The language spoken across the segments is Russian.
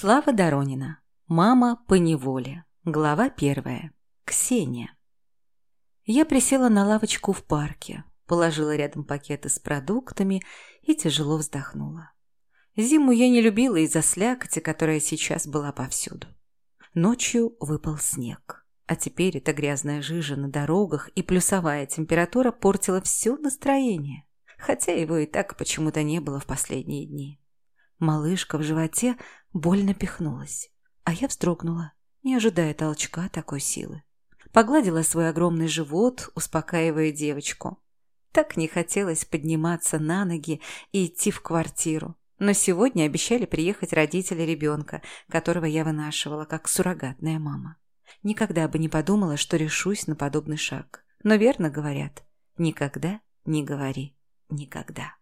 Слава Доронина. Мама по неволе. Глава первая. Ксения. Я присела на лавочку в парке, положила рядом пакеты с продуктами и тяжело вздохнула. Зиму я не любила из-за слякоти, которая сейчас была повсюду. Ночью выпал снег, а теперь эта грязная жижа на дорогах и плюсовая температура портила все настроение, хотя его и так почему-то не было в последние дни. Малышка в животе больно пихнулась, а я вздрогнула, не ожидая толчка такой силы. Погладила свой огромный живот, успокаивая девочку. Так не хотелось подниматься на ноги и идти в квартиру. Но сегодня обещали приехать родители ребенка, которого я вынашивала, как суррогатная мама. Никогда бы не подумала, что решусь на подобный шаг. Но верно говорят, никогда не говори никогда.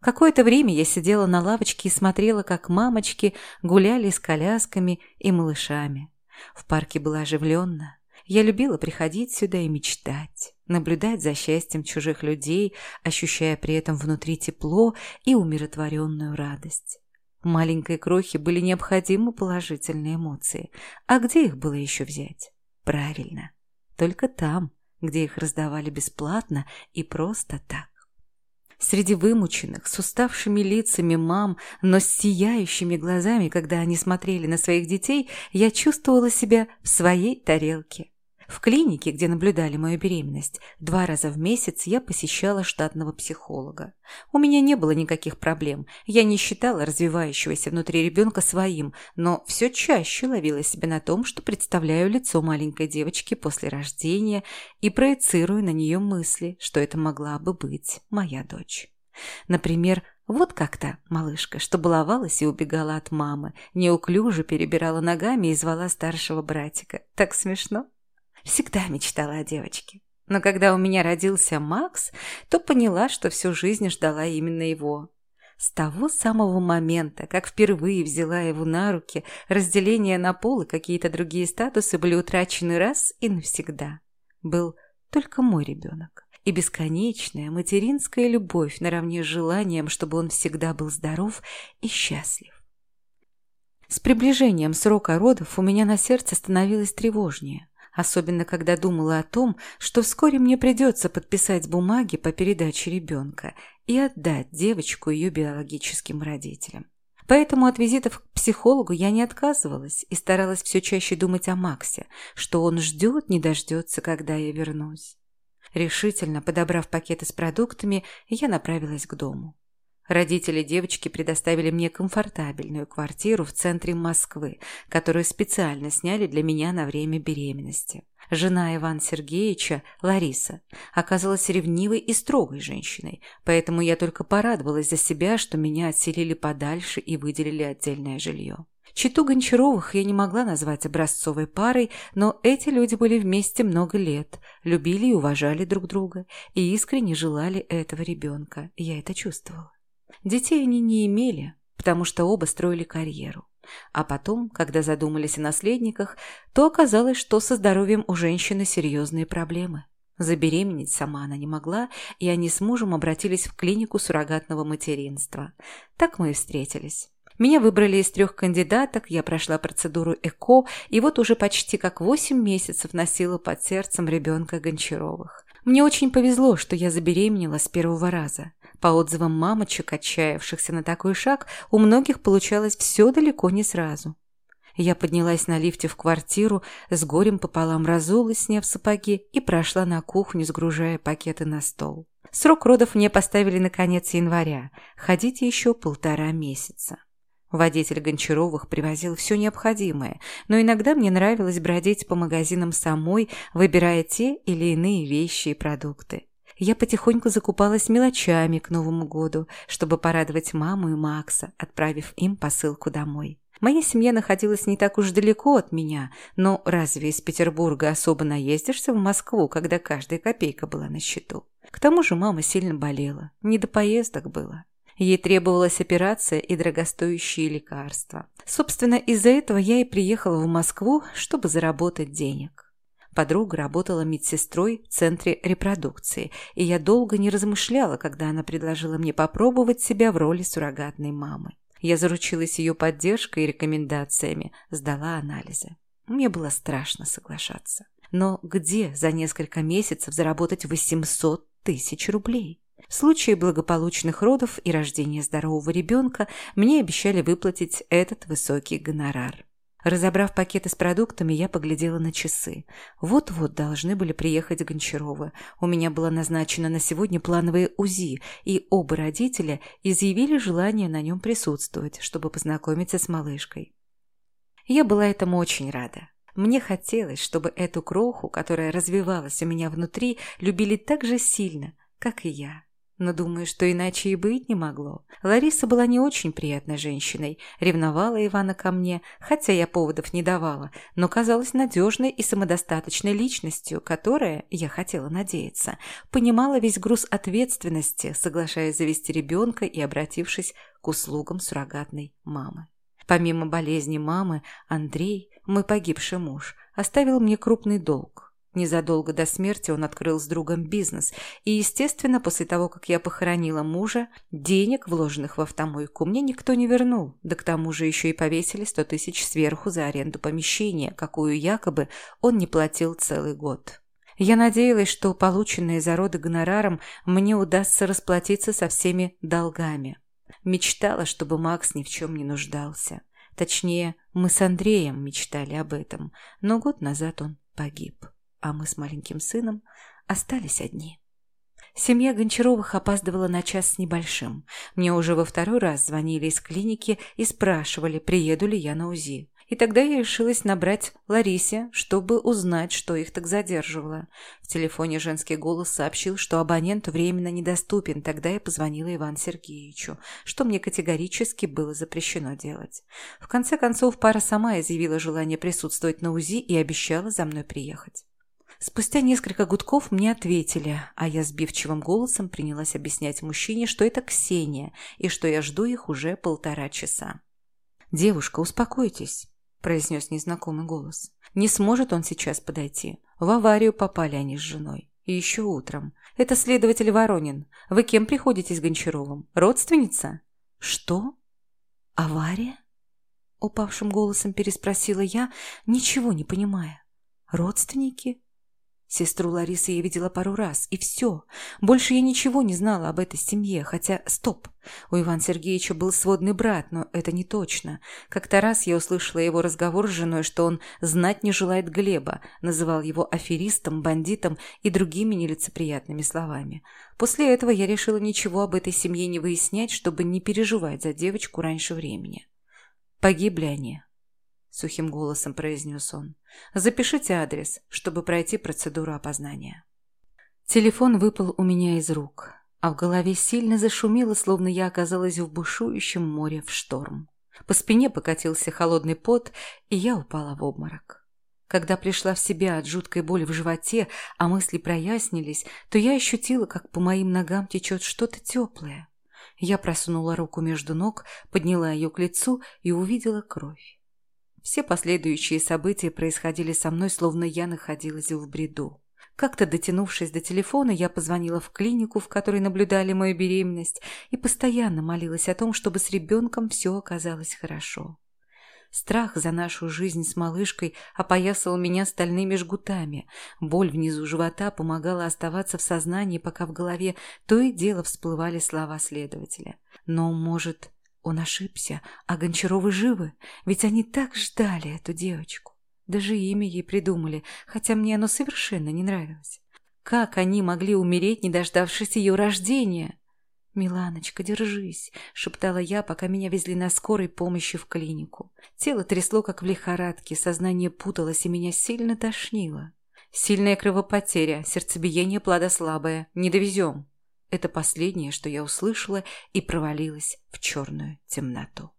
Какое-то время я сидела на лавочке и смотрела, как мамочки гуляли с колясками и малышами. В парке было оживленно. Я любила приходить сюда и мечтать, наблюдать за счастьем чужих людей, ощущая при этом внутри тепло и умиротворенную радость. Маленькой крохе были необходимы положительные эмоции. А где их было еще взять? Правильно, только там, где их раздавали бесплатно и просто так. Среди вымученных, с уставшими лицами мам, но с сияющими глазами, когда они смотрели на своих детей, я чувствовала себя в своей тарелке. В клинике, где наблюдали мою беременность, два раза в месяц я посещала штатного психолога. У меня не было никаких проблем. Я не считала развивающегося внутри ребенка своим, но все чаще ловила себя на том, что представляю лицо маленькой девочки после рождения и проецирую на нее мысли, что это могла бы быть моя дочь. Например, вот как-то малышка, что баловалась и убегала от мамы, неуклюже перебирала ногами и звала старшего братика. Так смешно. Всегда мечтала о девочке. Но когда у меня родился Макс, то поняла, что всю жизнь ждала именно его. С того самого момента, как впервые взяла его на руки, разделение на пол и какие-то другие статусы были утрачены раз и навсегда. Был только мой ребенок. И бесконечная материнская любовь наравне с желанием, чтобы он всегда был здоров и счастлив. С приближением срока родов у меня на сердце становилось тревожнее особенно когда думала о том, что вскоре мне придется подписать бумаги по передаче ребенка и отдать девочку ее биологическим родителям. Поэтому от визитов к психологу я не отказывалась и старалась все чаще думать о Максе, что он ждет, не дождется, когда я вернусь. Решительно подобрав пакеты с продуктами, я направилась к дому. Родители девочки предоставили мне комфортабельную квартиру в центре Москвы, которую специально сняли для меня на время беременности. Жена Ивана Сергеевича, Лариса, оказалась ревнивой и строгой женщиной, поэтому я только порадовалась за себя, что меня отселили подальше и выделили отдельное жилье. Читу Гончаровых я не могла назвать образцовой парой, но эти люди были вместе много лет, любили и уважали друг друга и искренне желали этого ребенка, я это чувствовала. Детей они не имели, потому что оба строили карьеру. А потом, когда задумались о наследниках, то оказалось, что со здоровьем у женщины серьезные проблемы. Забеременеть сама она не могла, и они с мужем обратились в клинику суррогатного материнства. Так мы и встретились. Меня выбрали из трех кандидаток, я прошла процедуру ЭКО, и вот уже почти как восемь месяцев носила под сердцем ребенка Гончаровых. Мне очень повезло, что я забеременела с первого раза. По отзывам мамочек, отчаявшихся на такой шаг, у многих получалось все далеко не сразу. Я поднялась на лифте в квартиру, с горем пополам разулась, сняв сапоги, и прошла на кухню, сгружая пакеты на стол. Срок родов мне поставили на конец января. Ходить еще полтора месяца. Водитель Гончаровых привозил все необходимое, но иногда мне нравилось бродить по магазинам самой, выбирая те или иные вещи и продукты я потихоньку закупалась мелочами к Новому году, чтобы порадовать маму и Макса, отправив им посылку домой. Моя семья находилась не так уж далеко от меня, но разве из Петербурга особо наездишься в Москву, когда каждая копейка была на счету? К тому же мама сильно болела, не до поездок было. Ей требовалась операция и дорогостоящие лекарства. Собственно, из-за этого я и приехала в Москву, чтобы заработать денег. Подруга работала медсестрой в центре репродукции, и я долго не размышляла, когда она предложила мне попробовать себя в роли суррогатной мамы. Я заручилась ее поддержкой и рекомендациями, сдала анализы. Мне было страшно соглашаться. Но где за несколько месяцев заработать 800 тысяч рублей? В случае благополучных родов и рождения здорового ребенка мне обещали выплатить этот высокий гонорар. Разобрав пакеты с продуктами, я поглядела на часы. Вот-вот должны были приехать Гончаровы. У меня было назначено на сегодня плановое УЗИ, и оба родителя изъявили желание на нем присутствовать, чтобы познакомиться с малышкой. Я была этому очень рада. Мне хотелось, чтобы эту кроху, которая развивалась у меня внутри, любили так же сильно, как и я но думаю, что иначе и быть не могло. Лариса была не очень приятной женщиной, ревновала Ивана ко мне, хотя я поводов не давала, но казалась надежной и самодостаточной личностью, которая, я хотела надеяться, понимала весь груз ответственности, соглашаясь завести ребенка и обратившись к услугам суррогатной мамы. Помимо болезни мамы, Андрей, мой погибший муж, оставил мне крупный долг. Незадолго до смерти он открыл с другом бизнес, и, естественно, после того, как я похоронила мужа, денег, вложенных в автомойку, мне никто не вернул, да к тому же еще и повесили сто тысяч сверху за аренду помещения, какую якобы он не платил целый год. Я надеялась, что полученные за роды гонораром мне удастся расплатиться со всеми долгами. Мечтала, чтобы Макс ни в чем не нуждался. Точнее, мы с Андреем мечтали об этом, но год назад он погиб а мы с маленьким сыном остались одни. Семья Гончаровых опаздывала на час с небольшим. Мне уже во второй раз звонили из клиники и спрашивали, приеду ли я на УЗИ. И тогда я решилась набрать Ларисе, чтобы узнать, что их так задерживало. В телефоне женский голос сообщил, что абонент временно недоступен. Тогда я позвонила Ивану Сергеевичу, что мне категорически было запрещено делать. В конце концов, пара сама изъявила желание присутствовать на УЗИ и обещала за мной приехать. Спустя несколько гудков мне ответили, а я сбивчивым голосом принялась объяснять мужчине, что это Ксения и что я жду их уже полтора часа. «Девушка, успокойтесь», – произнес незнакомый голос. «Не сможет он сейчас подойти. В аварию попали они с женой. И еще утром. Это следователь Воронин. Вы кем приходите с Гончаровым? Родственница?» «Что? Авария?» Упавшим голосом переспросила я, ничего не понимая. «Родственники? Сестру Ларисы я видела пару раз, и все. Больше я ничего не знала об этой семье, хотя... Стоп! У Ивана Сергеевича был сводный брат, но это не точно. Как-то раз я услышала его разговор с женой, что он знать не желает Глеба, называл его аферистом, бандитом и другими нелицеприятными словами. После этого я решила ничего об этой семье не выяснять, чтобы не переживать за девочку раньше времени. Погибли они, — сухим голосом произнес он. «Запишите адрес, чтобы пройти процедуру опознания». Телефон выпал у меня из рук, а в голове сильно зашумело, словно я оказалась в бушующем море в шторм. По спине покатился холодный пот, и я упала в обморок. Когда пришла в себя от жуткой боли в животе, а мысли прояснились, то я ощутила, как по моим ногам течет что-то теплое. Я просунула руку между ног, подняла ее к лицу и увидела кровь. Все последующие события происходили со мной, словно я находилась в бреду. Как-то дотянувшись до телефона, я позвонила в клинику, в которой наблюдали мою беременность, и постоянно молилась о том, чтобы с ребенком все оказалось хорошо. Страх за нашу жизнь с малышкой опоясал меня стальными жгутами. Боль внизу живота помогала оставаться в сознании, пока в голове то и дело всплывали слова следователя. Но, может, он ошибся, а Гончаровы живы, ведь они так ждали эту девочку. Даже имя ей придумали, хотя мне оно совершенно не нравилось. Как они могли умереть, не дождавшись ее рождения? «Миланочка, держись», — шептала я, пока меня везли на скорой помощи в клинику. Тело трясло, как в лихорадке, сознание путалось, и меня сильно тошнило. «Сильная кровопотеря, сердцебиение плода слабое. Не довезем». Это последнее, что я услышала и провалилась в черную темноту.